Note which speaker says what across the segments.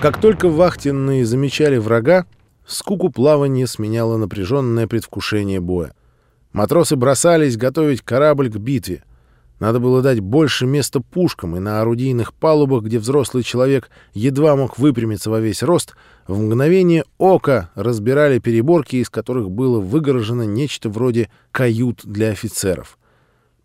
Speaker 1: Как только вахтенные замечали врага, скуку плавания сменяло напряженное предвкушение боя. Матросы бросались готовить корабль к битве. Надо было дать больше места пушкам, и на орудийных палубах, где взрослый человек едва мог выпрямиться во весь рост, в мгновение ока разбирали переборки, из которых было выгорожено нечто вроде кают для офицеров.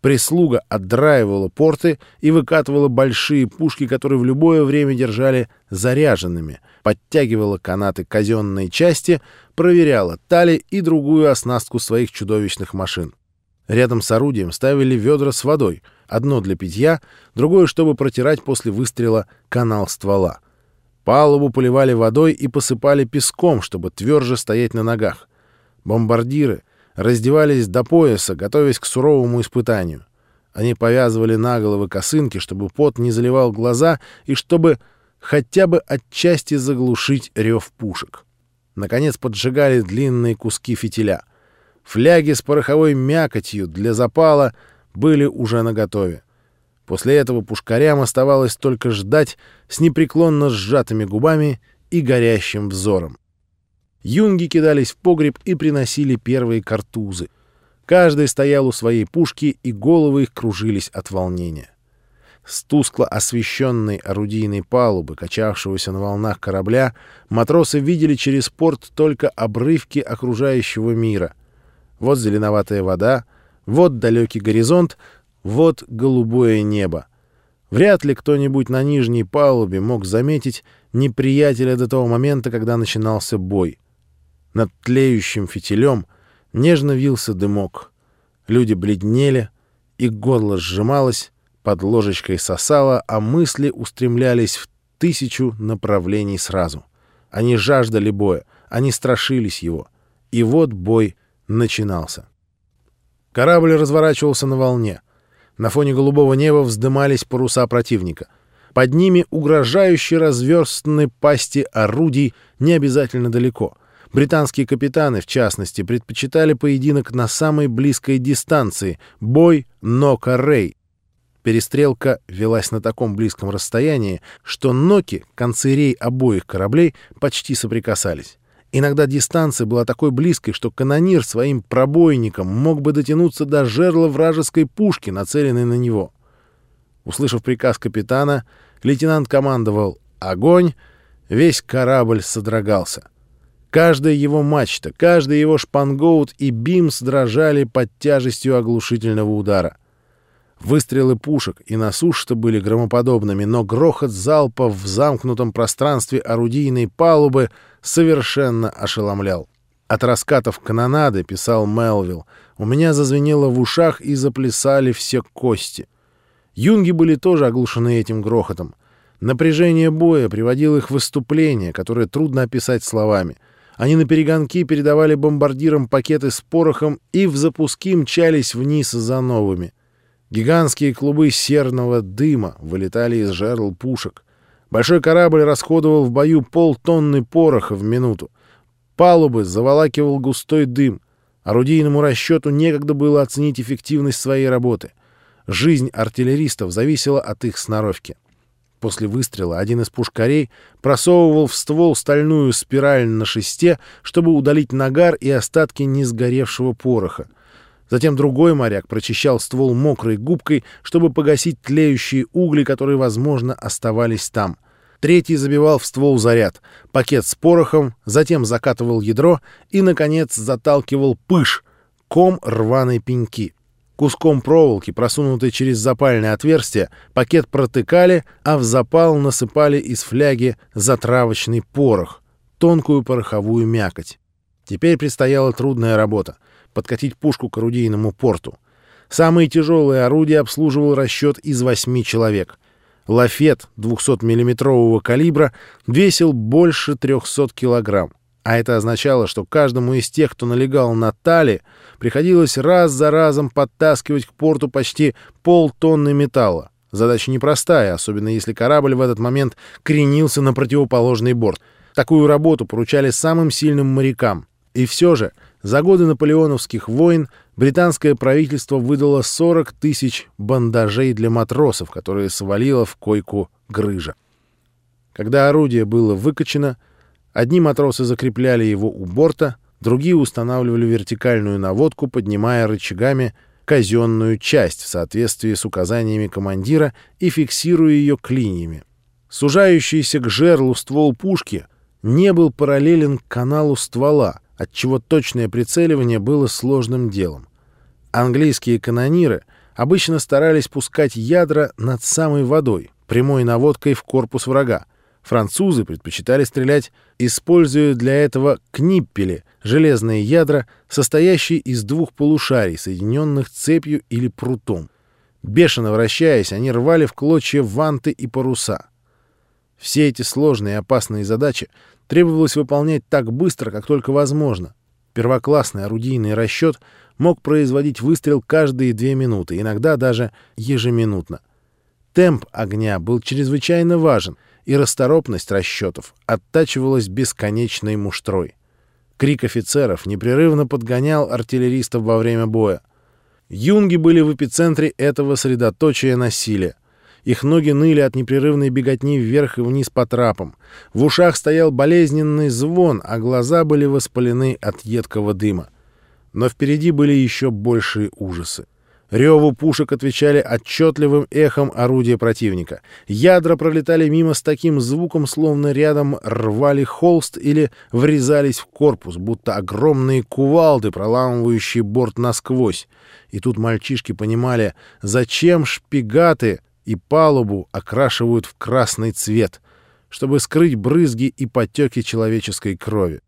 Speaker 1: Прислуга отдраивала порты и выкатывала большие пушки, которые в любое время держали заряженными, подтягивала канаты казенной части, проверяла тали и другую оснастку своих чудовищных машин. Рядом с орудием ставили ведра с водой, одно для питья, другое, чтобы протирать после выстрела канал ствола. Палубу поливали водой и посыпали песком, чтобы тверже стоять на ногах. Бомбардиры раздевались до пояса, готовясь к суровому испытанию. Они повязывали на головы косынки, чтобы пот не заливал глаза и чтобы хотя бы отчасти заглушить рев пушек. Наконец поджигали длинные куски фитиля. Фляги с пороховой мякотью для запала были уже наготове. После этого пушкарям оставалось только ждать с непреклонно сжатыми губами и горящим взором. Юнги кидались в погреб и приносили первые картузы. Каждый стоял у своей пушки, и головы их кружились от волнения. С тускло освещенной орудийной палубы, качавшегося на волнах корабля, матросы видели через порт только обрывки окружающего мира. Вот зеленоватая вода, вот далекий горизонт, вот голубое небо. Вряд ли кто-нибудь на нижней палубе мог заметить неприятеля до того момента, когда начинался бой. Над тлеющим фитилем нежно вился дымок. Люди бледнели, и горло сжималось, под ложечкой сосало, а мысли устремлялись в тысячу направлений сразу. Они жаждали боя, они страшились его. И вот бой начинался. Корабль разворачивался на волне. На фоне голубого неба вздымались паруса противника. Под ними угрожающе разверстаны пасти орудий не обязательно далеко — Британские капитаны, в частности, предпочитали поединок на самой близкой дистанции — бой Нока-Рей. Перестрелка велась на таком близком расстоянии, что ноки, концы рей обоих кораблей, почти соприкасались. Иногда дистанция была такой близкой, что канонир своим пробойником мог бы дотянуться до жерла вражеской пушки, нацеленной на него. Услышав приказ капитана, лейтенант командовал «Огонь!», весь корабль содрогался — Каждая его мачта, каждый его шпангоут и бимс дрожали под тяжестью оглушительного удара. Выстрелы пушек и на суше были громоподобными, но грохот залпов в замкнутом пространстве орудийной палубы совершенно ошеломлял. От раскатов канонады, писал Мелвилл, у меня зазвенело в ушах и заплясали все кости. Юнги были тоже оглушены этим грохотом. Напряжение боя приводило их в выступление, которое трудно описать словами — они на перегонки передавали бомбардирам пакеты с порохом и в запуски мчались вниз за новыми. Гигантские клубы серного дыма вылетали из жерл пушек. Большой корабль расходовал в бою полтонны пороха в минуту. Палубы заволакивал густой дым. Орудийному расчету некогда было оценить эффективность своей работы. Жизнь артиллеристов зависела от их сноровки. После выстрела один из пушкарей просовывал в ствол стальную спираль на шесте, чтобы удалить нагар и остатки несгоревшего пороха. Затем другой моряк прочищал ствол мокрой губкой, чтобы погасить тлеющие угли, которые, возможно, оставались там. Третий забивал в ствол заряд, пакет с порохом, затем закатывал ядро и, наконец, заталкивал пыш, ком рваной пеньки. Куском проволоки, просунутой через запальное отверстие, пакет протыкали, а в запал насыпали из фляги затравочный порох, тонкую пороховую мякоть. Теперь предстояла трудная работа — подкатить пушку к орудийному порту. Самые тяжелые орудия обслуживал расчет из восьми человек. Лафет 200-миллиметрового калибра весил больше 300 килограмм. А это означало, что каждому из тех, кто налегал на тали, приходилось раз за разом подтаскивать к порту почти полтонны металла. Задача непростая, особенно если корабль в этот момент кренился на противоположный борт. Такую работу поручали самым сильным морякам. И все же, за годы наполеоновских войн британское правительство выдало 40 тысяч бандажей для матросов, которые свалило в койку грыжа. Когда орудие было выкачено, одни матросы закрепляли его у борта, другие устанавливали вертикальную наводку, поднимая рычагами казенную часть в соответствии с указаниями командира и фиксируя ее клиньями. Сужающийся к жерлу ствол пушки не был параллелен к каналу ствола, отчего точное прицеливание было сложным делом. Английские канониры обычно старались пускать ядра над самой водой, прямой наводкой в корпус врага. Французы предпочитали стрелять, используя для этого книппели, железные ядра, состоящие из двух полушарий, соединенных цепью или прутом. Бешено вращаясь, они рвали в клочья ванты и паруса. Все эти сложные и опасные задачи требовалось выполнять так быстро, как только возможно. Первоклассный орудийный расчет мог производить выстрел каждые две минуты, иногда даже ежеминутно. Темп огня был чрезвычайно важен, и расторопность расчетов оттачивалась бесконечной муштрой. Крик офицеров непрерывно подгонял артиллеристов во время боя. Юнги были в эпицентре этого средоточия насилия. Их ноги ныли от непрерывной беготни вверх и вниз по трапам. В ушах стоял болезненный звон, а глаза были воспалены от едкого дыма. Но впереди были еще большие ужасы. Реву пушек отвечали отчетливым эхом орудия противника. Ядра пролетали мимо с таким звуком, словно рядом рвали холст или врезались в корпус, будто огромные кувалды, проламывающие борт насквозь. И тут мальчишки понимали, зачем шпигаты и палубу окрашивают в красный цвет, чтобы скрыть брызги и потеки человеческой крови.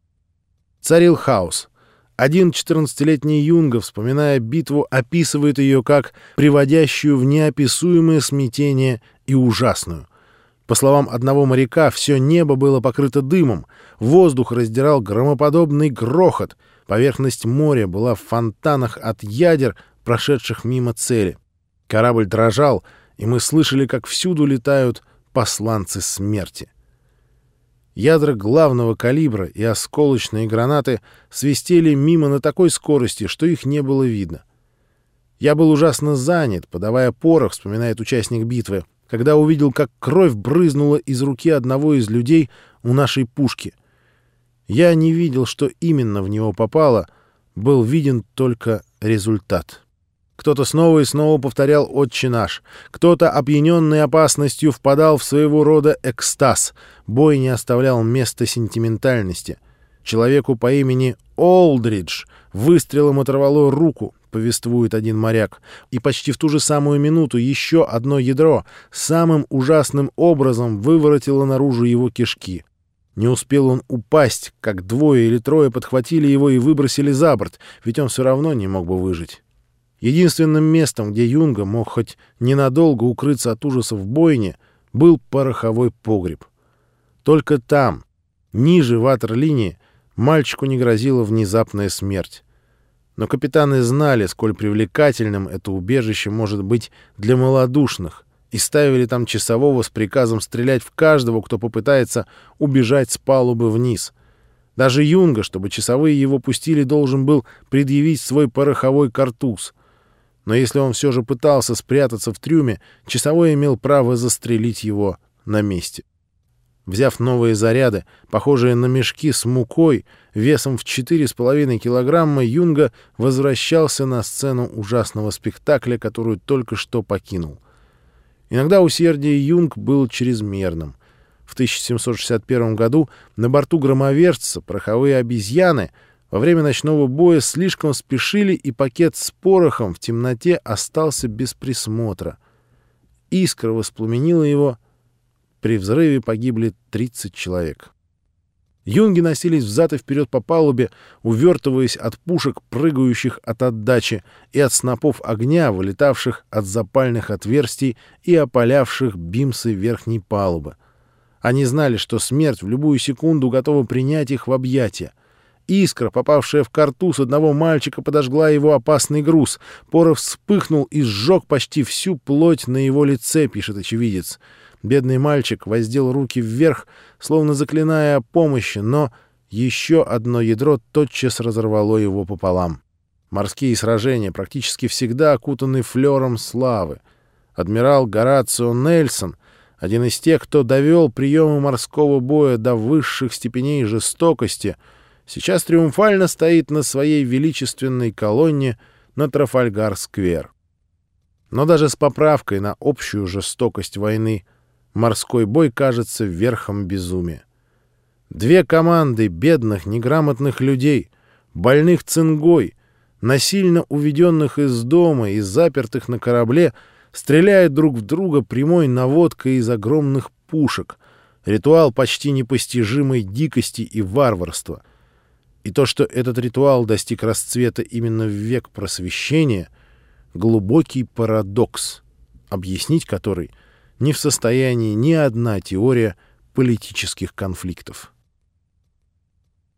Speaker 1: Царил хаос. Один 14-летний Юнга, вспоминая битву, описывает ее как приводящую в неописуемое смятение и ужасную. По словам одного моряка, все небо было покрыто дымом, воздух раздирал громоподобный грохот, поверхность моря была в фонтанах от ядер, прошедших мимо цели. Корабль дрожал, и мы слышали, как всюду летают посланцы смерти. Ядра главного калибра и осколочные гранаты свистели мимо на такой скорости, что их не было видно. Я был ужасно занят, подавая порох, вспоминает участник битвы, когда увидел, как кровь брызнула из руки одного из людей у нашей пушки. Я не видел, что именно в него попало, был виден только результат. Кто-то снова и снова повторял «Отче наш». Кто-то, опьяненный опасностью, впадал в своего рода экстаз. Бой не оставлял места сентиментальности. Человеку по имени Олдридж выстрелом оторвало руку, повествует один моряк, и почти в ту же самую минуту еще одно ядро самым ужасным образом выворотило наружу его кишки. Не успел он упасть, как двое или трое подхватили его и выбросили за борт, ведь он все равно не мог бы выжить. Единственным местом, где Юнга мог хоть ненадолго укрыться от ужасов бойни, был пороховой погреб. Только там, ниже ватерлинии, мальчику не грозила внезапная смерть. Но капитаны знали, сколь привлекательным это убежище может быть для малодушных, и ставили там часового с приказом стрелять в каждого, кто попытается убежать с палубы вниз. Даже Юнга, чтобы часовые его пустили, должен был предъявить свой пороховой картуз — но если он все же пытался спрятаться в трюме, часовой имел право застрелить его на месте. Взяв новые заряды, похожие на мешки с мукой, весом в 4,5 килограмма, Юнга возвращался на сцену ужасного спектакля, которую только что покинул. Иногда усердие Юнг было чрезмерным. В 1761 году на борту громовержца пороховые обезьяны — во время ночного боя слишком спешили, и пакет с порохом в темноте остался без присмотра. Искра воспламенила его. При взрыве погибли 30 человек. Юнги носились взад и вперед по палубе, увертываясь от пушек, прыгающих от отдачи, и от снопов огня, вылетавших от запальных отверстий и опалявших бимсы верхней палубы. Они знали, что смерть в любую секунду готова принять их в объятия. Искра, попавшая в картуз одного мальчика, подожгла его опасный груз. Порох вспыхнул и сжег почти всю плоть на его лице, пишет очевидец. Бедный мальчик воздел руки вверх, словно заклиная о помощи, но еще одно ядро тотчас разорвало его пополам. Морские сражения практически всегда окутаны флером славы. Адмирал Горацио Нельсон один из тех, кто довел приемы морского боя до высших степеней жестокости, сейчас триумфально стоит на своей величественной колонне на Трафальгар-сквер. Но даже с поправкой на общую жестокость войны морской бой кажется верхом безумия. Две команды бедных, неграмотных людей, больных цингой, насильно уведенных из дома и запертых на корабле, стреляют друг в друга прямой наводкой из огромных пушек. Ритуал почти непостижимой дикости и варварства. И то, что этот ритуал достиг расцвета именно в век просвещения — глубокий парадокс, объяснить который не в состоянии ни одна теория политических конфликтов.